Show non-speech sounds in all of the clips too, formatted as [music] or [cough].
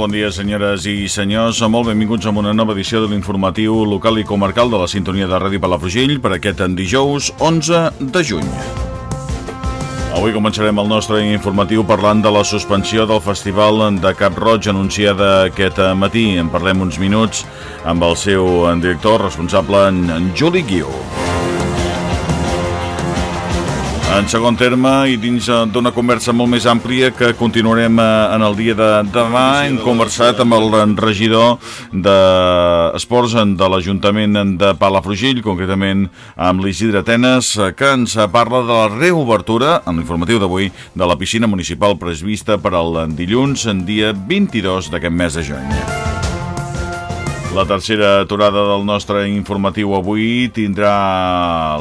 Molt bon dia, senyores i senyors. Molt benvinguts a una nova edició de l'informatiu local i comarcal de la sintonia de Ràdio Palafrugell per aquest en dijous 11 de juny. Avui començarem el nostre informatiu parlant de la suspensió del Festival de Cap Roig anunciada aquest matí. En parlem uns minuts amb el seu director responsable, en Juli Guiu. En segon terme, i dins eh, d'una conversa molt més àmplia que continuarem eh, en el dia de demà, hem conversat amb el regidor d'Esports de l'Ajuntament de Palafrugell, concretament amb l'Isidre Atenes, eh, que ens parla de la reobertura, en l'informatiu d'avui, de la piscina municipal prevista per al dilluns, en dia 22 d'aquest mes de juny. La tercera aturada del nostre informatiu avui tindrà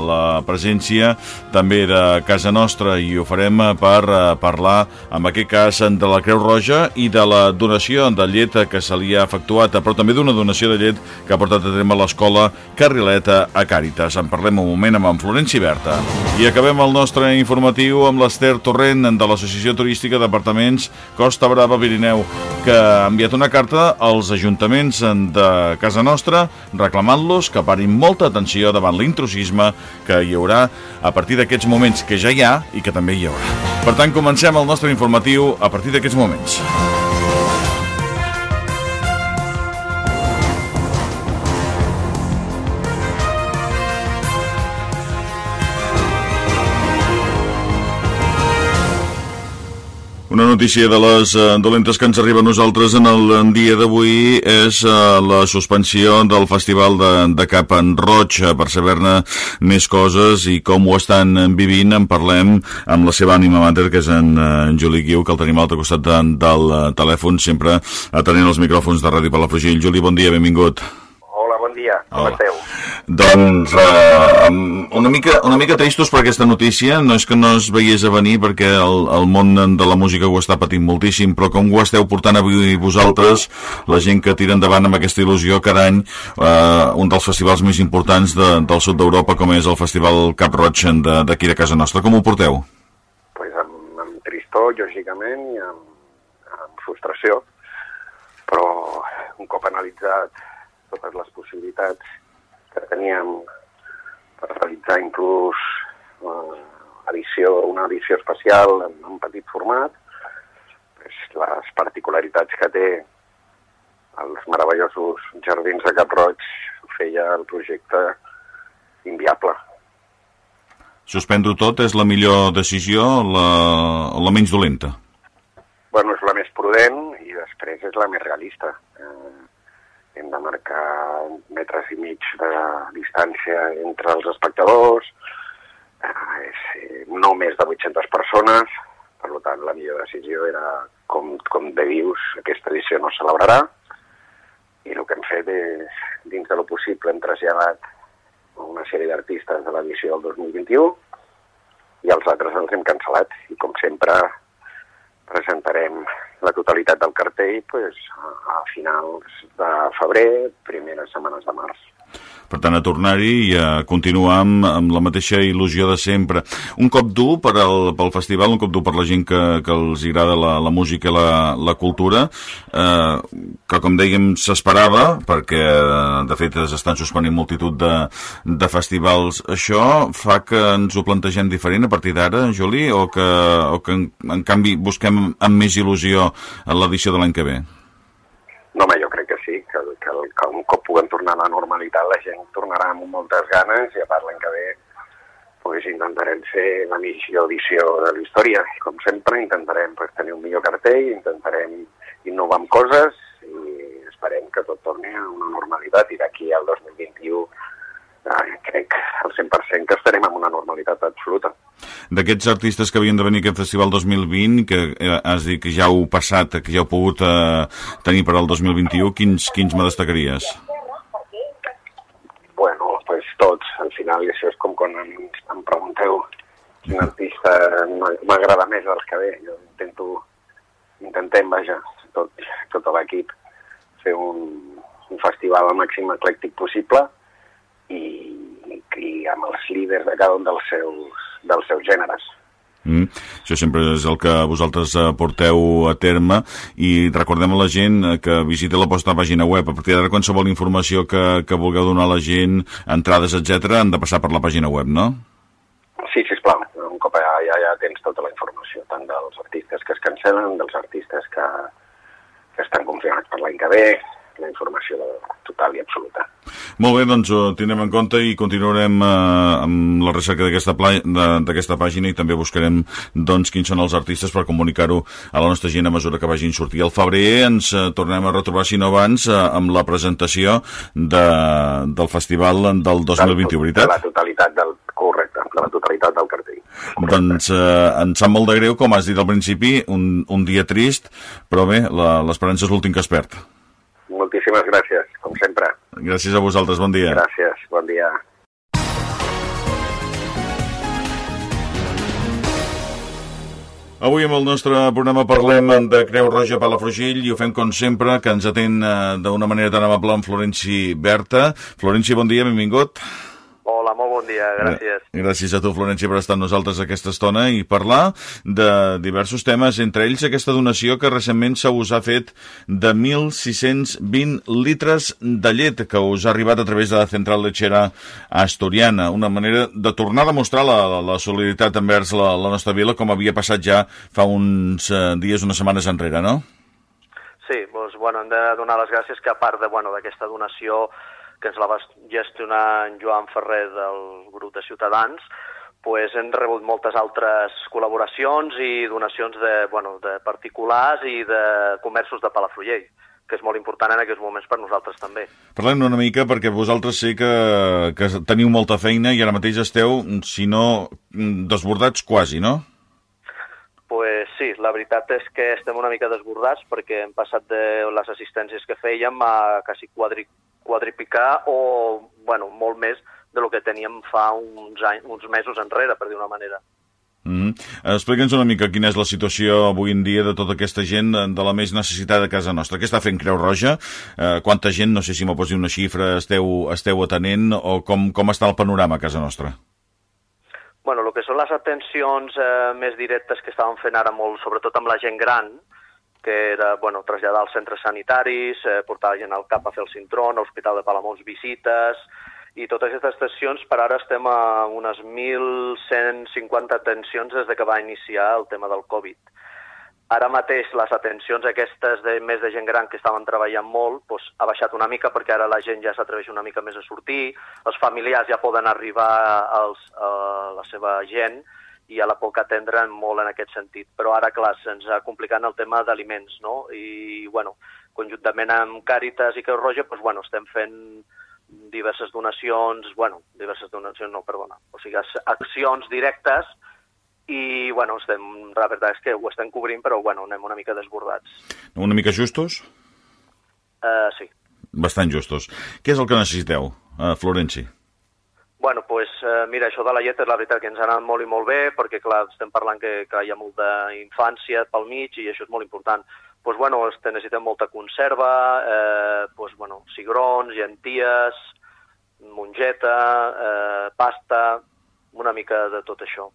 la presència també de casa nostra i ho farem per eh, parlar, en aquest cas, de la Creu Roja i de la donació de llet que se li ha efectuat, però també d'una donació de llet que ha portat a terme l'escola Carrileta a Càritas. En parlem un moment amb en Florenci Berta. I acabem el nostre informatiu amb l'Ester Torrent de l'Associació Turística d'Apartaments Costa Brava Pirineu, que ha enviat una carta als ajuntaments de casa nostra reclamant-los que parin molta atenció davant l'intrusisme que hi haurà a partir d'aquests moments que ja hi ha i que també hi haurà. Per tant, comencem el nostre informatiu a partir d'aquests moments. Una notícia de les uh, dolentes que ens arriba a nosaltres en el dia d'avui és uh, la suspensió del Festival de, de Cap en Roig. Uh, per saber-ne més coses i com ho estan vivint en parlem amb la seva ànima mater, que és en, en Juli Guiu, que el tenim a l'altre costat de, del telèfon, sempre atenent els micròfons de Ràdio Palafrugell. Juli, bon dia, benvingut. Bon dia, com Hola. esteu? Doncs uh, una, mica, una mica tristos per aquesta notícia, no és que no es veiés a venir perquè el, el món de la música ho està patint moltíssim, però com ho esteu portant avui vosaltres, la gent que tira endavant amb aquesta il·lusió cada any, uh, un dels festivals més importants de, del sud d'Europa com és el Festival Cap Roig de- d'aquí de casa nostra, com ho porteu? Pues amb, amb tristor, lògicament, i amb, amb frustració, però un cop analitzat totes les possibilitats que teníem per realitzar inclús eh, edició, una edició especial en un petit format, pues, les particularitats que té els meravellosos jardins de Cap Roig feia el projecte inviable. Suspendre tot és la millor decisió la, la menys dolenta? bueno, és la més prudent i després és la més realista. Eh, hem de marcar metres i mig de distància entre els espectadors, eh, és eh, no més de 800 persones, per tant la millor decisió era, com, com bé dius, aquesta edició no es celebrarà, i el que hem fet és, dins de lo possible, hem traslladat una sèrie d'artistes de l'edició del 2021 i els altres els hem cancel·lat, i com sempre presentarem la totalitat del cartell pues, a, finals de febrer, primeres setmanes de març. Per tant, a tornar-hi i a continuar amb, amb la mateixa il·lusió de sempre. Un cop dur per al, pel festival, un cop dur per la gent que, que els agrada la, la música i la, la cultura, eh, que com dèiem s'esperava, perquè de fet s'estan suspenint multitud de, de festivals. Això fa que ens ho plantegem diferent a partir d'ara, Juli, o que, o que en, en canvi busquem amb més il·lusió l'edició de l'any que ve? No, home, jo que sí, que, un cop puguem tornar a la normalitat la gent tornarà amb moltes ganes i a part l'any que ve pues, intentarem fer la millor edició de la història. Com sempre, intentarem pues, tenir un millor cartell, intentarem innovar amb coses i esperem que tot torni a una normalitat i d'aquí al 2021 eh, crec al 100% que estarem en una normalitat absoluta. D'aquests artistes que havien de venir a aquest Festival 2020, que eh, has dit que ja heu passat, que ja heu pogut eh, tenir per al 2021, quins, quins me destacaries? Bueno, pues tots. Al final, això és com quan em, em pregunteu quin artista m'a- m'agrada més dels que ve. Jo intento, intentem, vaja, tot, tot l'equip, fer un, un festival al màxim eclèctic possible i, i amb els líders de cada un dels seus, dels seus gèneres. Mm. Això sempre és el que vosaltres eh, porteu a terme i recordem a la gent eh, que visiti la vostra pàgina web. A partir d'ara, qualsevol informació que, que vulgueu donar a la gent, entrades, etc, han de passar per la pàgina web, no? Sí, sisplau, un cop ja, ja, ja tens tota la informació, tant dels artistes que es cancel·len, dels artistes que, que estan confirmats per l'any que ve, la informació de, total i absoluta. Molt bé, doncs ho tindrem en compte i continuarem eh, amb la recerca d'aquesta de- pàgina i també buscarem doncs, quins són els artistes per comunicar-ho a la nostra gent a mesura que vagin sortir. Al febrer ens eh, tornem a retrobar, si no abans, eh, amb la presentació de, del festival del 2021, De veritat? la totalitat del... Correcte, de la totalitat del cartell. Doncs eh, em sap molt de greu, com has dit al principi, un, un dia trist, però bé, l'esperança és l'últim que es perd. Moltíssimes gràcies, com sempre. Gràcies a vosaltres, bon dia. Gràcies, bon dia. Avui amb el nostre programa parlem de Creu Roja Palafrugell i ho fem com sempre, que ens atén eh, d'una manera tan amable amb Florenci Berta. Florenci, bon dia, benvingut. Hola, molt bon dia, gràcies. Gràcies a tu, Florenci, per estar amb nosaltres aquesta estona i parlar de diversos temes, entre ells aquesta donació que recentment se us ha fet de 1.620 litres de llet que us ha arribat a través de la Central Lechera Asturiana. Una manera de tornar a demostrar la, la solidaritat envers la, la nostra vila, com havia passat ja fa uns eh, dies, unes setmanes enrere, no? Sí, doncs, bueno, hem de donar les gràcies que a part de, bueno, d'aquesta donació que ens la va gestionar en Joan Ferrer del grup de Ciutadans, pues hem rebut moltes altres col·laboracions i donacions de, bueno, de particulars i de comerços de Palafrugell, que és molt important en aquests moments per nosaltres també. Parlem una mica perquè vosaltres sé que, que teniu molta feina i ara mateix esteu, si no desbordats quasi, no? Pues sí, la veritat és que estem una mica desbordats perquè hem passat de les assistències que fèiem a quasi quadri, quadripicar o, bueno, molt més de lo que teníem fa uns, anys, uns mesos enrere, per dir una manera. Mm -hmm. Explica'ns una mica quina és la situació avui en dia de tota aquesta gent de la més necessitada a casa nostra. Què està fent Creu Roja? Eh, quanta gent, no sé si m'ho pots dir una xifra, esteu, esteu atenent o com, com està el panorama a casa nostra? Bueno, el que són les atencions eh, més directes que estàvem fent ara molt, sobretot amb la gent gran, que era bueno, traslladar als centres sanitaris, eh, portar gent al CAP a fer el cintrón, a l'Hospital de Palamós visites, i totes aquestes atencions, per ara estem a unes 1.150 atencions des de que va iniciar el tema del Covid. Ara mateix les atencions aquestes de més de gent gran que estaven treballant molt doncs, ha baixat una mica perquè ara la gent ja s'atreveix una mica més a sortir, els familiars ja poden arribar als, a la seva gent i ja la puc atendre molt en aquest sentit. Però ara, clar, se'ns ha complicat el tema d'aliments, no? I, bueno, conjuntament amb Càritas i Creu Roja, doncs, bueno, estem fent diverses donacions, bueno, diverses donacions, no, perdona, o sigui, accions directes i, bueno, estem, la veritat és que ho estem cobrint, però, bueno, anem una mica desbordats. Una mica justos? Uh, sí. Bastant justos. Què és el que necessiteu, uh, Florenci? Bueno, pues, eh, mira, això de la llet és la veritat que ens ha anat molt i molt bé, perquè, clar, estem parlant que, que hi ha molta infància pel mig i això és molt important. Pues, bueno, este, necessitem molta conserva, eh, pues, bueno, cigrons, llenties, mongeta, eh, pasta, una mica de tot això.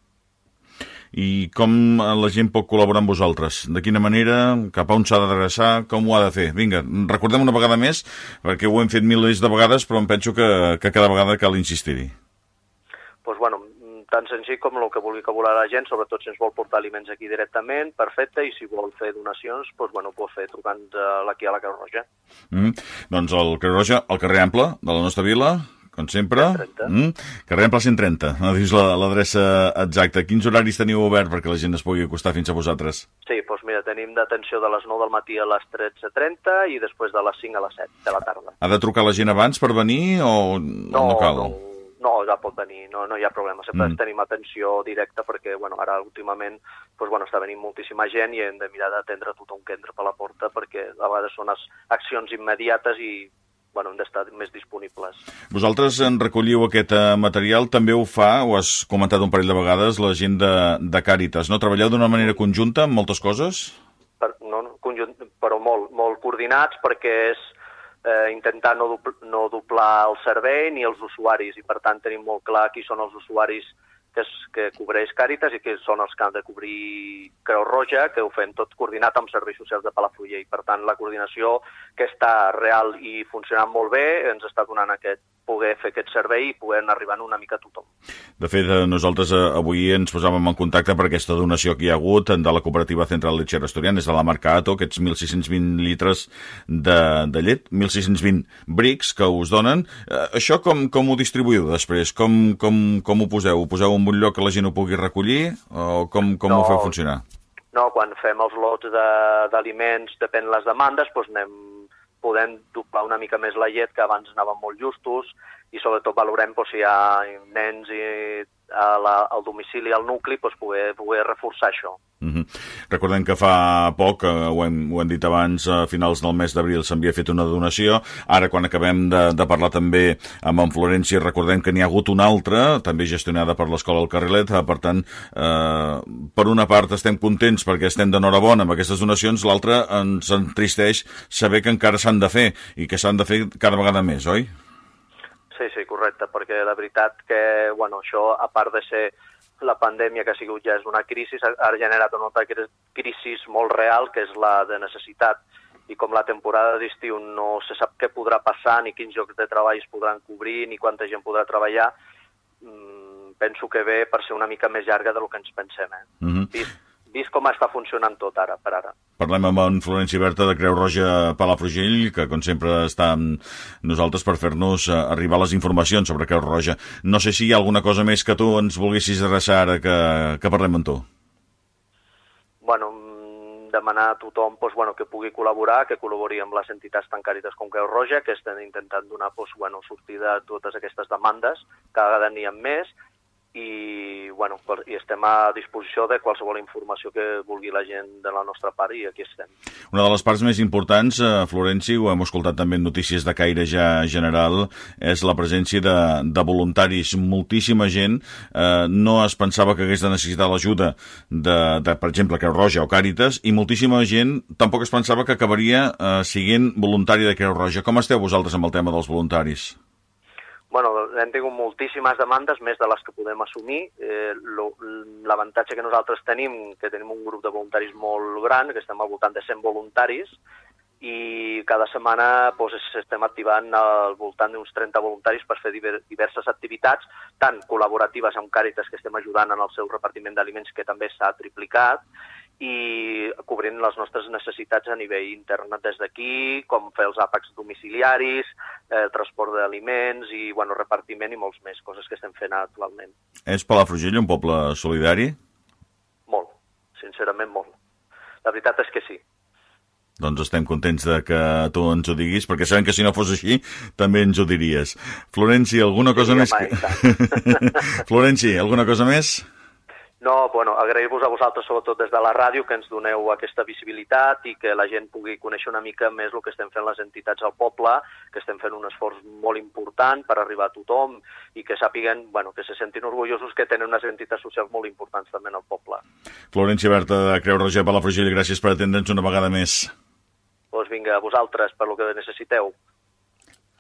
I com la gent pot col·laborar amb vosaltres? De quina manera? Cap a on s'ha d'adreçar? Com ho ha de fer? Vinga, recordem una vegada més, perquè ho hem fet milers de vegades, però em penso que, que cada vegada cal insistir-hi. Pues, bueno, tan senzill com el que vulgui que volar la gent, sobretot si ens vol portar aliments aquí directament, perfecte, i si vol fer donacions, pues, bueno, ho pot fer trucant aquí a la Creu Roja. Mm. Doncs el Creu Roja, al carrer Ample de la nostra vila, com sempre. Mm, carrer Ample 130, no dius l'adreça exacta. Quins horaris teniu obert perquè la gent es pugui acostar fins a vosaltres? Sí, doncs mira, tenim d'atenció de les 9 del matí a les 13.30 i després de les 5 a les 7 de la tarda. Ha de trucar la gent abans per venir o no, no cal? No, no, ja pot venir, no, no hi ha problema. Sempre mm. tenim atenció directa perquè, bueno, ara últimament pues, bueno, està venint moltíssima gent i hem de mirar d'atendre tothom que entra per la porta perquè a vegades són accions immediates i bueno, hem d'estar més disponibles. Vosaltres en recolliu aquest uh, material, també ho fa, ho has comentat un parell de vegades, la gent de, de Càritas, no? Treballeu d'una manera conjunta en moltes coses? Per, no, conjunt, però molt, molt coordinats perquè és eh, intentar no, dupl no doblar el servei ni els usuaris i per tant tenim molt clar qui són els usuaris que, és, que cobreix Càritas i que són els que han de cobrir Creu Roja, que ho fem tot coordinat amb serveis socials de Palafrugell. Per tant, la coordinació que està real i funcionant molt bé ens està donant aquest poder fer aquest servei i poder arribar una mica a tothom. De fet, eh, nosaltres eh, avui ens posàvem en contacte per aquesta donació que hi ha hagut de la cooperativa Central Lechera Asturiana, és de la marca Ato, aquests 1.620 litres de, de llet, 1.620 brics que us donen. Eh, això com, com ho distribuïu després? Com, com, com ho poseu? Ho poseu en un lloc que la gent ho pugui recollir o com, com no, ho feu funcionar? No, quan fem els lots d'aliments, depèn les demandes, doncs anem podem doblar una mica més la llet, que abans anaven molt justos, i sobretot valorem doncs, si hi ha nens i a la, al domicili, al nucli, doncs, poder, poder reforçar això. Mm -hmm. Recordem que fa poc, eh, ho, hem, ho hem dit abans, a finals del mes d'abril s'havia fet una donació, ara quan acabem de, de parlar també amb en Florència, recordem que n'hi ha hagut una altra, també gestionada per l'Escola del Carrilet, eh, per tant, eh, per una part estem contents perquè estem d'enhorabona amb aquestes donacions, l'altra ens entristeix saber que encara s'han de fer i que s'han de fer cada vegada més, oi? Sí, sí, correcte, perquè la veritat que, bueno, això, a part de ser la pandèmia que ha sigut ja és una crisi, ha generat una altra crisi molt real, que és la de necessitat. I com la temporada d'estiu no se sap què podrà passar, ni quins llocs de treball es podran cobrir, ni quanta gent podrà treballar, mmm, penso que ve per ser una mica més llarga del que ens pensem. Eh? Mm -hmm. vist, vist com està funcionant tot ara, per ara. Parlem amb en Florenci Berta de Creu Roja Palafrugell, que com sempre està amb nosaltres per fer-nos eh, arribar les informacions sobre Creu Roja. No sé si hi ha alguna cosa més que tu ens volguessis adreçar ara que, que parlem amb tu. Bueno, mm, demanar a tothom pues, bueno, que pugui col·laborar, que col·labori amb les entitats tan càrites com Creu Roja, que estan intentant donar pues, bueno, sortida a totes aquestes demandes, cada vegada n'hi ha més, i, bueno, i estem a disposició de qualsevol informació que vulgui la gent de la nostra part i aquí estem. Una de les parts més importants, eh, Florenci, ho hem escoltat també en notícies de caire ja general, és la presència de, de voluntaris. Moltíssima gent eh, no es pensava que hagués de necessitar l'ajuda de, de, per exemple, Creu Roja o Càritas, i moltíssima gent tampoc es pensava que acabaria eh, siguent voluntari de Creu Roja. Com esteu vosaltres amb el tema dels voluntaris? Bueno, hem tingut moltíssimes demandes, més de les que podem assumir. Eh, L'avantatge que nosaltres tenim, que tenim un grup de voluntaris molt gran, que estem al voltant de 100 voluntaris, i cada setmana doncs, estem activant al voltant d'uns 30 voluntaris per fer diverses activitats, tant col·laboratives amb Càritas, que estem ajudant en el seu repartiment d'aliments, que també s'ha triplicat, i cobrint les nostres necessitats a nivell intern des d'aquí, com fer els àpacs domiciliaris, eh, transport d'aliments i bueno, repartiment i molts més coses que estem fent actualment. És Palafrugell un poble solidari? Molt, sincerament molt. La veritat és que sí. Doncs estem contents de que tu ens ho diguis, perquè sabem que si no fos així també ens ho diries. Florenci, alguna cosa sí, més? Que... [laughs] Florenci, alguna cosa més? No, bueno, agrair-vos a vosaltres, sobretot des de la ràdio, que ens doneu aquesta visibilitat i que la gent pugui conèixer una mica més el que estem fent les entitats al poble, que estem fent un esforç molt important per arribar a tothom i que sàpiguen, bueno, que se sentin orgullosos que tenen unes entitats socials molt importants també en el poble. Florència Berta de Creu Roger Palafrugell, gràcies per atendre'ns una vegada més. Doncs vinga, a vosaltres, per lo que necessiteu.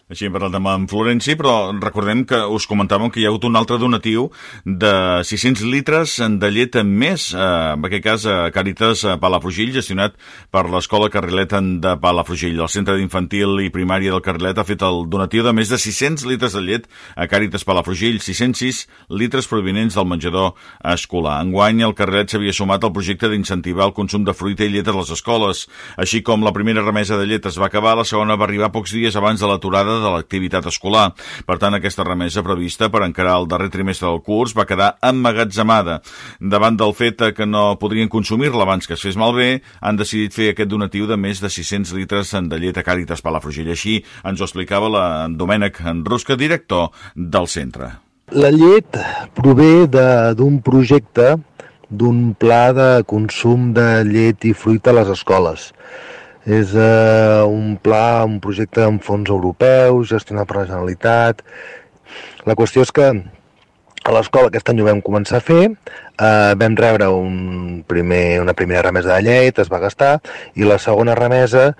Així hem parlat amb en Florenci, però recordem que us comentàvem que hi ha hagut un altre donatiu de 600 litres de llet en més, eh, en aquest cas a Càritas Palafrugell, gestionat per l'Escola Carrilet de Palafrugell. El Centre d'Infantil i Primària del Carrilet ha fet el donatiu de més de 600 litres de llet a Càritas Palafrugell, 606 litres provinents del menjador escolar. Enguany, el Carrilet s'havia sumat al projecte d'incentivar el consum de fruita i llet a les escoles. Així com la primera remesa de llet es va acabar, la segona va arribar pocs dies abans de l'aturada de l'activitat escolar. Per tant, aquesta remesa prevista per encarar el darrer trimestre del curs va quedar emmagatzemada. Davant del fet que no podrien consumir-la abans que es fes malbé, han decidit fer aquest donatiu de més de 600 litres de llet a Càritas Palafrugell. Així ens ho explicava la Domènec Rusca, director del centre. La llet prové d'un projecte d'un pla de consum de llet i fruita a les escoles. És eh, un pla, un projecte amb fons europeus, gestionat per la Generalitat. La qüestió és que a l'escola aquest any ho vam començar a fer, eh, vam rebre un primer, una primera remesa de llet, es va gastar, i la segona remesa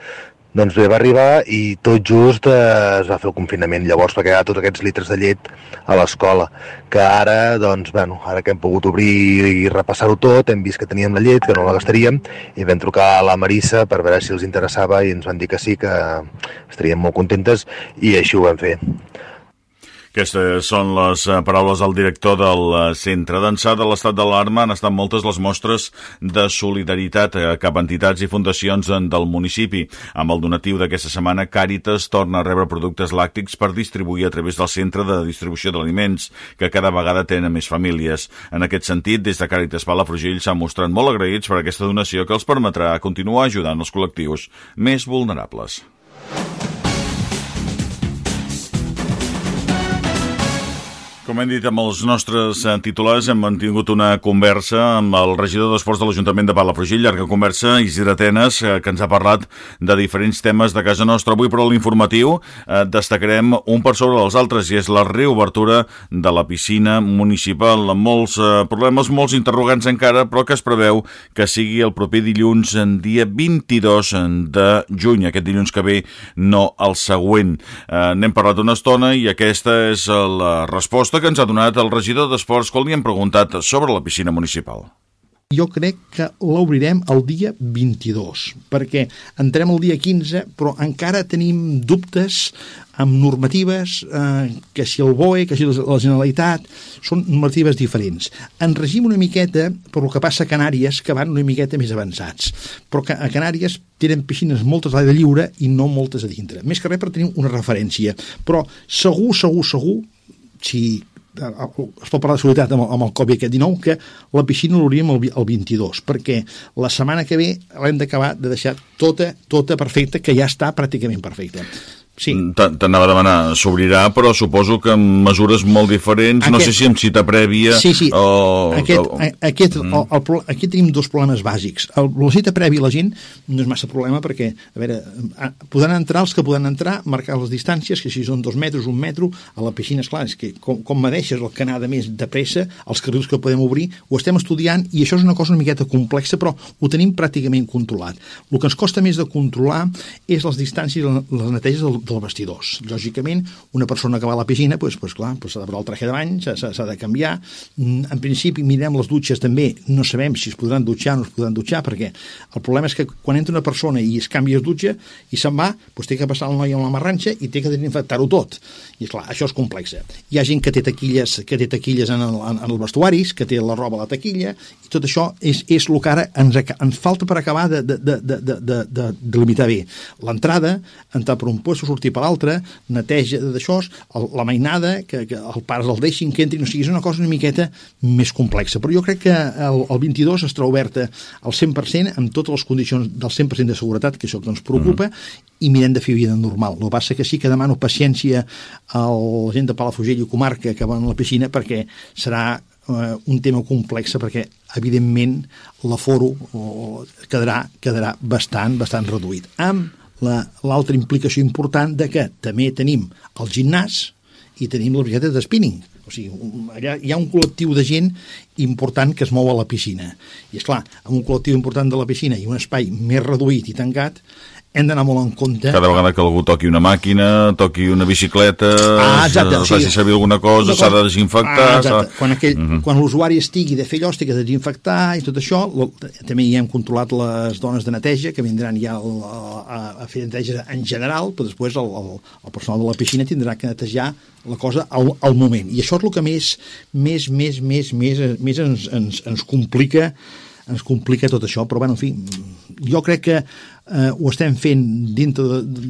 doncs bé, va arribar i tot just eh, es va fer el confinament, llavors va quedar tots aquests litres de llet a l'escola, que ara, doncs, bueno, ara que hem pogut obrir i repassar-ho tot, hem vist que teníem la llet, que no la gastaríem, i vam trucar a la Marissa per veure si els interessava i ens van dir que sí, que estaríem molt contentes, i així ho vam fer. Aquestes són les eh, paraules del director del eh, centre. D'ençà de l'estat d'alarma han estat moltes les mostres de solidaritat eh, cap a entitats i fundacions del municipi. Amb el donatiu d'aquesta setmana, Càritas torna a rebre productes làctics per distribuir a través del centre de distribució d'aliments, que cada vegada tenen més famílies. En aquest sentit, des de Càritas Palafrugell s'han mostrat molt agraïts per aquesta donació que els permetrà continuar ajudant els col·lectius més vulnerables. Com hem dit amb els nostres eh, titulars, hem mantingut una conversa amb el regidor d'Esports de l'Ajuntament de Palafrugell, llarga conversa, Isidre Atenes, eh, que ens ha parlat de diferents temes de casa nostra. Avui, però, l'informatiu eh, destacarem un per sobre dels altres, i és la reobertura de la piscina municipal, amb molts problemes, molts interrogants encara, però que es preveu que sigui el proper dilluns, en dia 22 de juny, aquest dilluns que ve, no el següent. N'hem parlat una estona i aquesta és la resposta resposta que ens ha donat el regidor d'Esports quan li hem preguntat sobre la piscina municipal. Jo crec que l'obrirem el dia 22, perquè entrem el dia 15, però encara tenim dubtes amb normatives, eh, que si el BOE, que si la Generalitat, són normatives diferents. En regim una miqueta per el que passa a Canàries, que van una miqueta més avançats, però que a Canàries tenen piscines moltes a l'aire lliure i no moltes a dintre. Més que res per tenir una referència. Però segur, segur, segur si es pot parlar de seguretat amb, amb el Covid aquest 19, que la piscina l'obríem el, el 22, perquè la setmana que ve l'hem d'acabar de deixar tota, tota perfecta, que ja està pràcticament perfecta. Sí. T'anava a demanar, s'obrirà, però suposo que amb mesures molt diferents, aquest, no sé si amb cita prèvia sí, sí. o... Aquest, o... aquest, mm. el, el, aquí tenim dos problemes bàsics. El, la cita prèvia la gent no és massa problema perquè, a veure, podran entrar els que poden entrar, marcar les distàncies, que si són dos metres, un metro, a la piscina, esclar, és que com, com deixes el que de més de pressa, els carrils que podem obrir, ho estem estudiant i això és una cosa una miqueta complexa, però ho tenim pràcticament controlat. El que ens costa més de controlar és les distàncies i les neteges del, dels vestidors. Lògicament, una persona que va a la piscina, doncs, doncs clar, s'ha de posar el traje de bany, s'ha de canviar. Mm, en principi, mirem les dutxes també, no sabem si es podran dutxar o no es podran dutxar, perquè el problema és que quan entra una persona i es canvia es dutxa i se'n va, doncs té que passar el noi amb la marranxa i té que desinfectar-ho tot. I clar, això és complex. Hi ha gent que té taquilles, que té taquilles en, el, en els vestuaris, que té la roba a la taquilla, i tot això és, és el que ara ens, ens falta per acabar de, de, de, de, de, de, de limitar bé. L'entrada, entrar per un puesto, sortir per l'altre, neteja d'això, la mainada, que, que els pares el deixin, que entrin, o sigui, és una cosa una miqueta més complexa. Però jo crec que el, el 22 estarà oberta al 100% amb totes les condicions del 100% de seguretat, que això que ens preocupa, mm -hmm. i mirem de fer vida normal. El que passa que sí que demano paciència a la gent de Palafrugell i comarca que van a la piscina perquè serà eh, un tema complex perquè evidentment l'aforo quedarà, quedarà bastant, bastant reduït. Amb l'altra la, implicació important de que també tenim el gimnàs i tenim les bicicletes de spinning. O sigui, allà hi ha un col·lectiu de gent important que es mou a la piscina. I, és clar, amb un col·lectiu important de la piscina i un espai més reduït i tancat, hem d'anar molt en compte. Cada vegada que algú toqui una màquina, toqui una bicicleta, ah, exacte, sigui, faci servir alguna cosa, s'ha de desinfectar... Ah, exacte. Quan, aquell, uh mhm. -huh. quan l'usuari estigui de fer allò, estigui de desinfectar i tot això, lo, també hi hem controlat les dones de neteja, que vindran ja el, a, a fer neteja en general, però després el, el, el personal de la piscina tindrà que netejar la cosa al, al moment. I això és el que més, més, més, més, més, més ens, ens, ens complica ens complica tot això, però bueno, en fi, jo crec que eh, ho estem fent dintre de, de,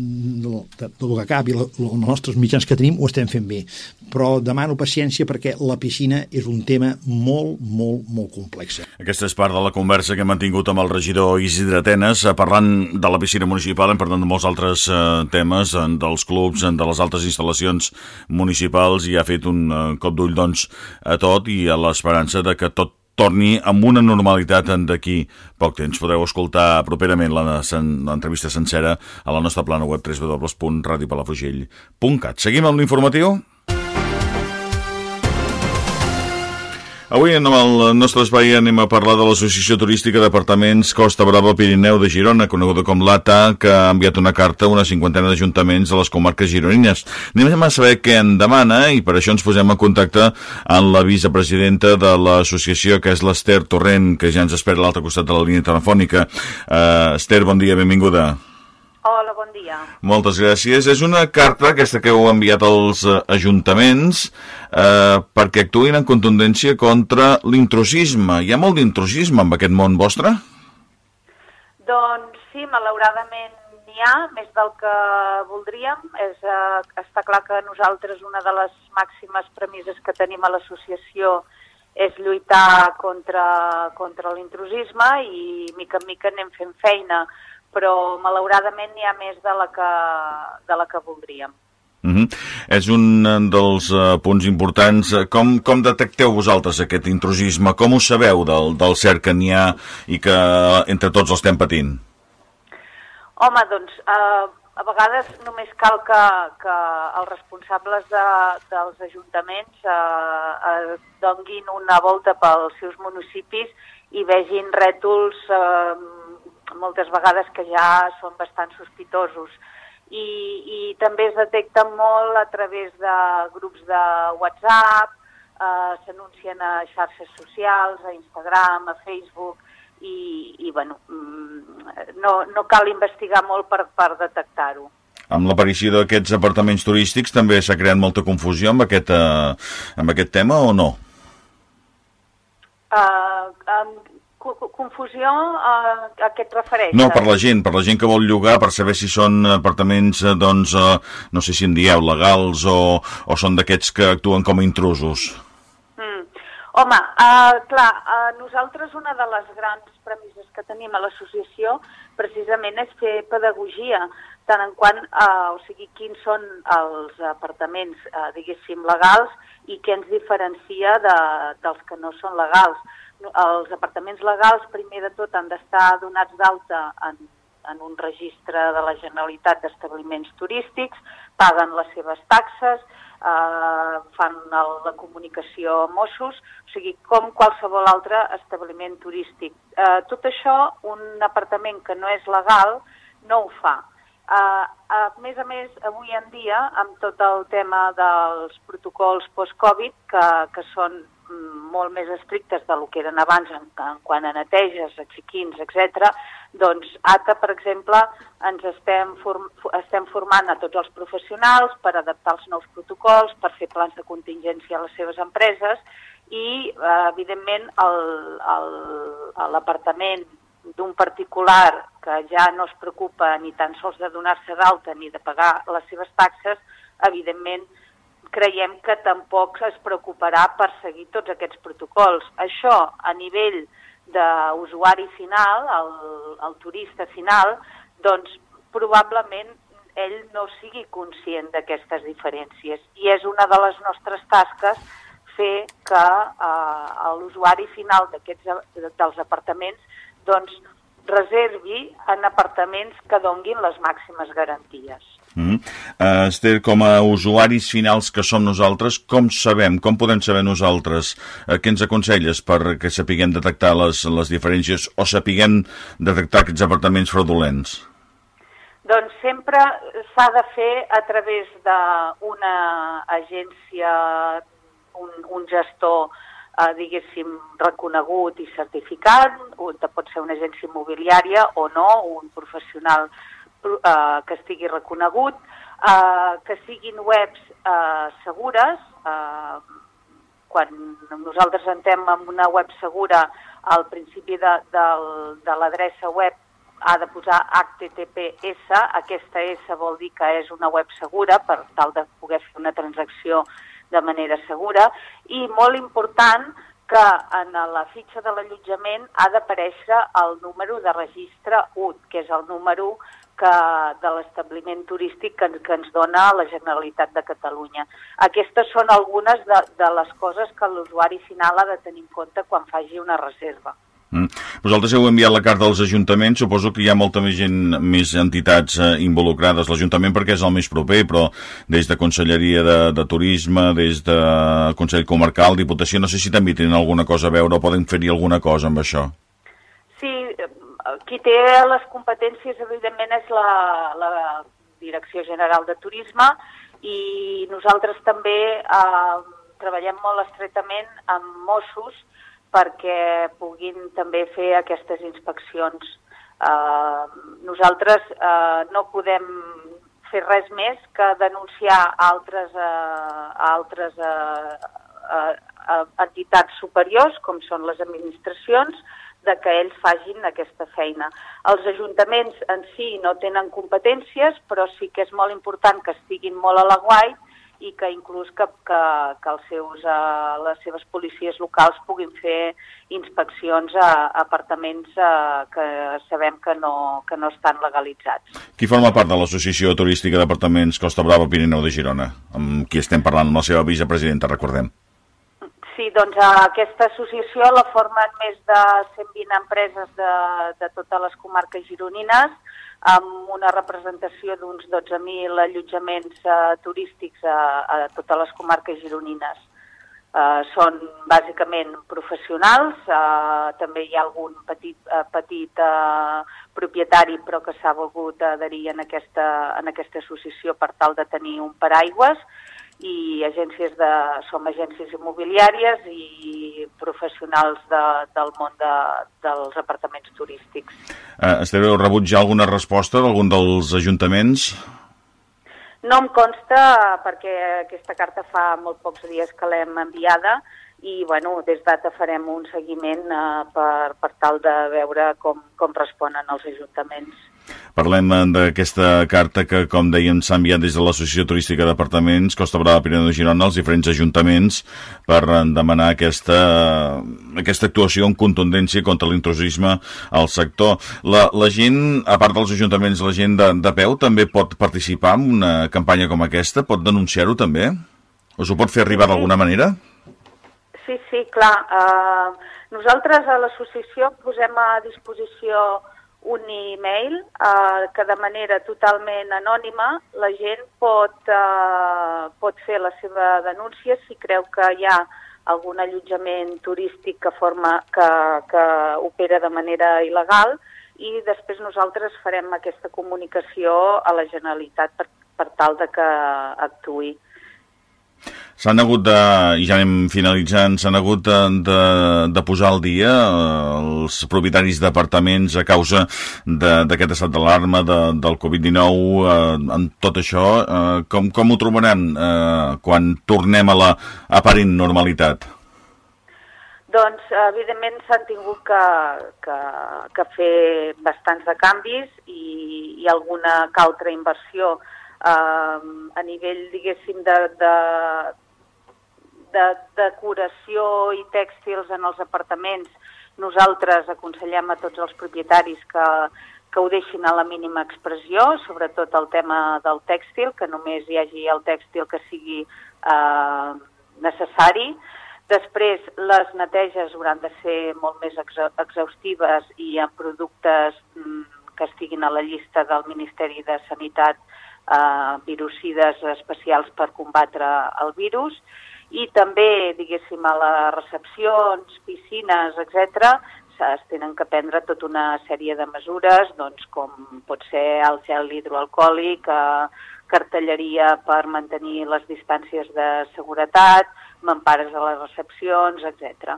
de, de, del que cap i la, els nostres mitjans que tenim ho estem fent bé, però demano paciència perquè la piscina és un tema molt, molt, molt complex. Aquesta és part de la conversa que hem mantingut amb el regidor Isidre Atenes, eh, parlant de la piscina municipal, hem parlat de molts altres eh, temes, eh, dels clubs, de les altres instal·lacions municipals, i ha fet un eh, cop d'ull doncs, a tot i a l'esperança de que tot torni amb una normalitat d'aquí poc temps. Podeu escoltar properament l'entrevista sencera a la nostra plana web www.radiopalafrugell.cat. Seguim amb l'informatiu? Avui en el nostre espai anem a parlar de l'Associació Turística d'Apartaments Costa Brava Pirineu de Girona, coneguda com l'ATA, que ha enviat una carta a una cinquantena d'ajuntaments de les comarques gironines. Anem a saber què en demana i per això ens posem en contacte amb la vicepresidenta de l'associació, que és l'Ester Torrent, que ja ens espera a l'altre costat de la línia telefònica. Uh, Esther, bon dia, benvinguda. Hola, bon dia. Moltes gràcies. És una carta, aquesta que heu enviat als uh, ajuntaments, eh, perquè actuïn en contundència contra l'intrusisme. Hi ha molt d'intrusisme en aquest món vostre? Doncs sí, malauradament n'hi ha, més del que voldríem. És, eh, està clar que nosaltres una de les màximes premisses que tenim a l'associació és lluitar contra, contra l'intrusisme i mica en mica anem fent feina però malauradament n'hi ha més de la que, de la que voldríem. Uh mhm. -huh. És un dels uh, punts importants. Com, com detecteu vosaltres aquest intrusisme? Com ho sabeu del, del cert que n'hi ha i que entre tots l'estem patint? Home, doncs, uh, a vegades només cal que, que els responsables de, dels ajuntaments uh, uh, donguin una volta pels seus municipis i vegin rètols uh, moltes vegades que ja són bastant sospitosos. I, i també es detecta molt a través de grups de WhatsApp, eh, s'anuncien a xarxes socials, a Instagram, a Facebook, i, i bueno, mm, no, no cal investigar molt per, per detectar-ho. Amb l'aparició d'aquests apartaments turístics també s'ha creat molta confusió amb aquest, eh, amb aquest tema o no? Uh, um, confusió a, a què et refereixes? No, per la gent, per la gent que vol llogar, per saber si són apartaments, eh, doncs, eh, no sé si en dieu, legals o, o són d'aquests que actuen com a intrusos. Mm. Home, uh, clar, uh, nosaltres una de les grans premisses que tenim a l'associació precisament és fer pedagogia, tant en quant, uh, o sigui, quins són els apartaments, uh, diguéssim, legals i què ens diferencia de, dels que no són legals els apartaments legals, primer de tot, han d'estar donats d'alta en, en un registre de la Generalitat d'establiments turístics, paguen les seves taxes, eh, fan el, la comunicació a Mossos, o sigui, com qualsevol altre establiment turístic. Eh, tot això, un apartament que no és legal no ho fa. Uh, a més a més, avui en dia, amb tot el tema dels protocols post-Covid, que, que són molt més estrictes del que eren abans en, en quant a neteges, exiquins, etc. doncs ATA, per exemple, ens estem, form, estem formant a tots els professionals per adaptar els nous protocols, per fer plans de contingència a les seves empreses i, eh, evidentment, l'apartament d'un particular que ja no es preocupa ni tan sols de donar-se d'alta ni de pagar les seves taxes, evidentment, creiem que tampoc es preocuparà per seguir tots aquests protocols. Això, a nivell d'usuari final, el, el turista final, doncs probablement ell no sigui conscient d'aquestes diferències. I és una de les nostres tasques fer que eh, l'usuari final dels apartaments doncs, reservi en apartaments que donguin les màximes garanties. Mm uh, Esther, com a usuaris finals que som nosaltres, com sabem, com podem saber nosaltres, uh, què ens aconselles per que sapiguem detectar les, les diferències o sapiguem detectar aquests apartaments fraudulents? Doncs sempre s'ha de fer a través d'una agència, un, un gestor eh, diguéssim, reconegut i certificat, pot ser una agència immobiliària o no, un professional que estigui reconegut, eh, que siguin webs eh, segures. Eh, quan nosaltres entrem en una web segura, al principi de, de, de l'adreça web ha de posar HTTPS, aquesta S vol dir que és una web segura per tal de poder fer una transacció de manera segura i molt important que en la fitxa de l'allotjament ha d'aparèixer el número de registre UT, que és el número que, de l'establiment turístic que, que ens dona la Generalitat de Catalunya. Aquestes són algunes de, de les coses que l'usuari final ha de tenir en compte quan faci una reserva. Mm. Vosaltres heu enviat la carta als ajuntaments, suposo que hi ha molta més gent, més entitats eh, involucrades. L'Ajuntament perquè és el més proper, però des de Conselleria de, de Turisme, des de Consell Comarcal, Diputació, no sé si també tenen alguna cosa a veure o poden fer-hi alguna cosa amb això. Sí, qui té les competències, evidentment, és la, la Direcció General de Turisme i nosaltres també eh, treballem molt estretament amb Mossos perquè puguin també fer aquestes inspeccions. Uh, nosaltres uh, no podem fer res més que denunciar altres, uh, altres uh, uh, uh, entitats superiors, com són les administracions, de que ells facin aquesta feina. Els ajuntaments en si no tenen competències, però sí que és molt important que estiguin molt a la guai i que inclús que, que, que els seus, uh, les seves policies locals puguin fer inspeccions a apartaments uh, que sabem que no, que no estan legalitzats. Qui forma part de l'Associació Turística d'Apartaments Costa Brava Pirineu de Girona? Amb qui estem parlant, amb la seva vicepresidenta, recordem. Sí, doncs aquesta associació la formen més de 120 empreses de, de totes les comarques gironines, amb una representació d'uns 12.000 allotjaments uh, turístics a, a totes les comarques gironines. Uh, són bàsicament professionals, uh, també hi ha algun petit, uh, petit uh, propietari però que s'ha volgut adherir en aquesta, en aquesta associació per tal de tenir un paraigües, i agències de, som agències immobiliàries i professionals de, del món de, dels apartaments turístics. Eh, Esteu rebut ja alguna resposta d'algun dels ajuntaments? No em consta perquè aquesta carta fa molt pocs dies que l'hem enviada i bueno, des data farem un seguiment eh, per, per tal de veure com, com responen els ajuntaments. Parlem eh, d'aquesta carta que, com dèiem, s'ha enviat des de l'Associació Turística d'Apartaments Costa Brava Pirineu de Girona als diferents ajuntaments per eh, demanar aquesta, aquesta actuació en contundència contra l'intrusisme al sector. La, la gent, a part dels ajuntaments, la gent de, de peu també pot participar en una campanya com aquesta? Pot denunciar-ho també? Us ho pot fer arribar d'alguna manera? Sí, sí, clar. Uh, nosaltres a l'associació posem a disposició un e-mail uh, que de manera totalment anònima la gent pot, uh, pot fer la seva denúncia si creu que hi ha algun allotjament turístic que, forma, que, que opera de manera il·legal i després nosaltres farem aquesta comunicació a la Generalitat per, per tal de que actuï. S'han hagut de, i ja anem finalitzant, s'han hagut de, de, de posar al dia eh, els propietaris d'apartaments a causa d'aquest estat d'alarma de, del Covid-19, eh, en tot això, eh, com, com ho trobaran eh, quan tornem a la normalitat? Doncs, evidentment, s'han tingut que, que, que fer bastants de canvis i, i alguna altra inversió eh, a nivell, diguéssim, de, de, de decoració i tèxtils en els apartaments, nosaltres aconsellem a tots els propietaris que, que ho deixin a la mínima expressió, sobretot el tema del tèxtil, que només hi hagi el tèxtil que sigui eh, necessari. Després, les neteges hauran de ser molt més exhaustives i amb productes mm, que estiguin a la llista del Ministeri de Sanitat eh, virucides especials per combatre el virus i també, diguéssim, a les recepcions, piscines, etc es tenen que prendre tota una sèrie de mesures, doncs, com pot ser el gel hidroalcohòlic, eh, cartelleria per mantenir les distàncies de seguretat, mampares a les recepcions, etc.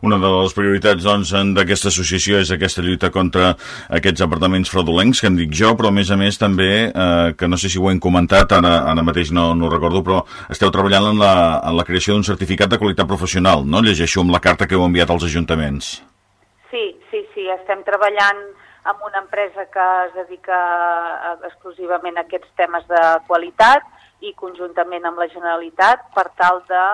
Una de les prioritats doncs, d'aquesta associació és aquesta lluita contra aquests apartaments fraudulents, que en dic jo, però a més a més també, eh, que no sé si ho hem comentat, ara, ara mateix no, no ho recordo, però esteu treballant en la, en la creació d'un certificat de qualitat professional, no? Llegeixo amb la carta que heu enviat als ajuntaments. Sí, sí, sí, estem treballant amb una empresa que es dedica exclusivament a aquests temes de qualitat i conjuntament amb la Generalitat per tal de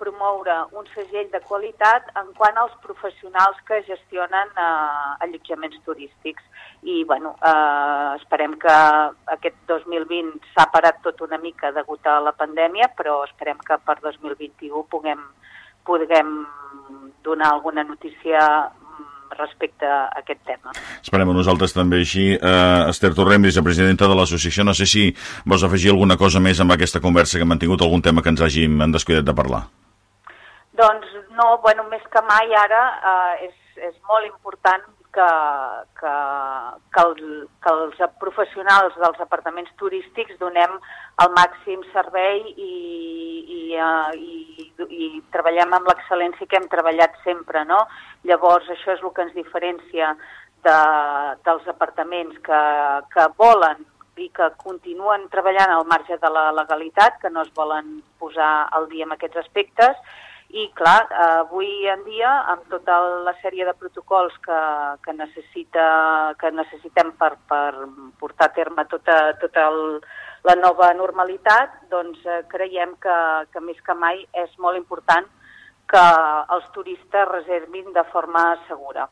promoure un segell de qualitat en quant als professionals que gestionen eh, allotjaments turístics. I bueno, eh, esperem que aquest 2020 s'ha parat tot una mica degut a la pandèmia, però esperem que per 2021 puguem, puguem donar alguna notícia mm, respecte a aquest tema. Esperem a nosaltres també així. Uh, Esther Torrent, vicepresidenta de l'associació, no sé si vols afegir alguna cosa més amb aquesta conversa que hem mantingut, algun tema que ens hàgim descuidat de parlar. Doncs no, bueno, més que mai ara eh, és, és molt important que, que, que, el, que els professionals dels apartaments turístics donem el màxim servei i, i, uh, i, i treballem amb l'excel·lència que hem treballat sempre, no? Llavors, això és el que ens diferencia de, dels apartaments que, que volen i que continuen treballant al marge de la legalitat, que no es volen posar al dia en aquests aspectes, i, clar, avui en dia, amb tota la sèrie de protocols que, que, necessita, que necessitem per, per portar a terme tota, tota el, la nova normalitat, doncs eh, creiem que, que més que mai és molt important que els turistes reservin de forma segura.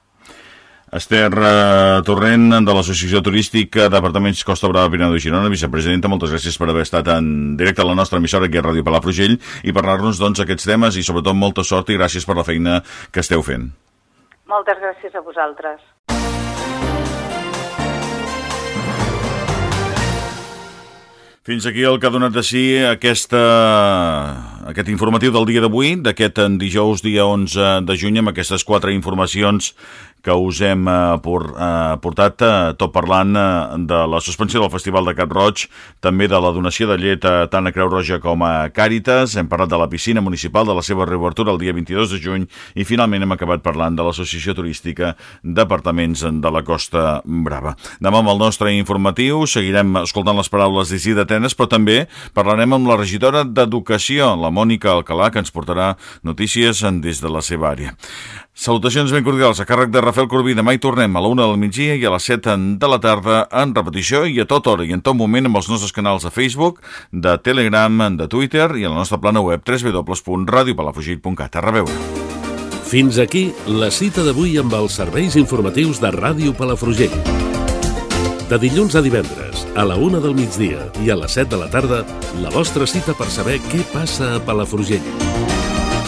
Esther uh, Torrent, de l'Associació Turística d'Apartaments Costa Brava Pirineu de Girona, vicepresidenta, moltes gràcies per haver estat en directe a la nostra emissora aquí a Ràdio Palafrugell i parlar-nos doncs aquests temes i sobretot molta sort i gràcies per la feina que esteu fent. Moltes gràcies a vosaltres. Fins aquí el que ha donat de si aquesta, aquest informatiu del dia d'avui, d'aquest dijous dia 11 de juny, amb aquestes quatre informacions que us hem eh, eh, portat, eh, tot parlant de la suspensió del Festival de Cat Roig, també de la donació de llet tant a Creu Roja com a Càritas, hem parlat de la piscina municipal, de la seva reobertura el dia 22 de juny i finalment hem acabat parlant de l'Associació Turística d'Apartaments de la Costa Brava. Demà amb el nostre informatiu seguirem escoltant les paraules d'Isidre Atenes, però també parlarem amb la regidora d'Educació, la Mònica Alcalà, que ens portarà notícies des de la seva àrea. Salutacions ben cordials a càrrec de Rafael Corbí. Demà hi tornem a la una del migdia i a les 7 de la tarda en repetició i a tota hora i en tot moment amb els nostres canals de Facebook, de Telegram, de Twitter i a la nostra plana web www.radiopalafugit.cat. A reveure. Fins aquí la cita d'avui amb els serveis informatius de Ràdio Palafrugell. De dilluns a divendres, a la una del migdia i a les 7 de la tarda, la vostra cita per saber què passa a Palafrugell.